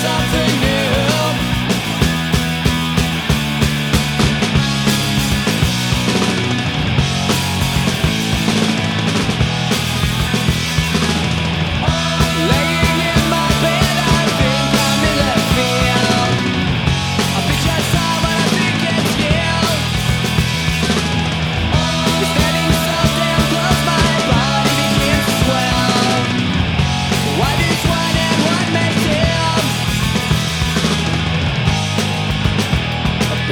something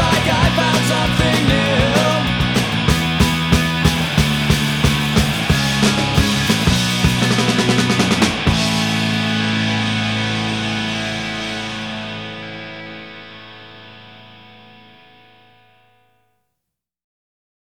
I got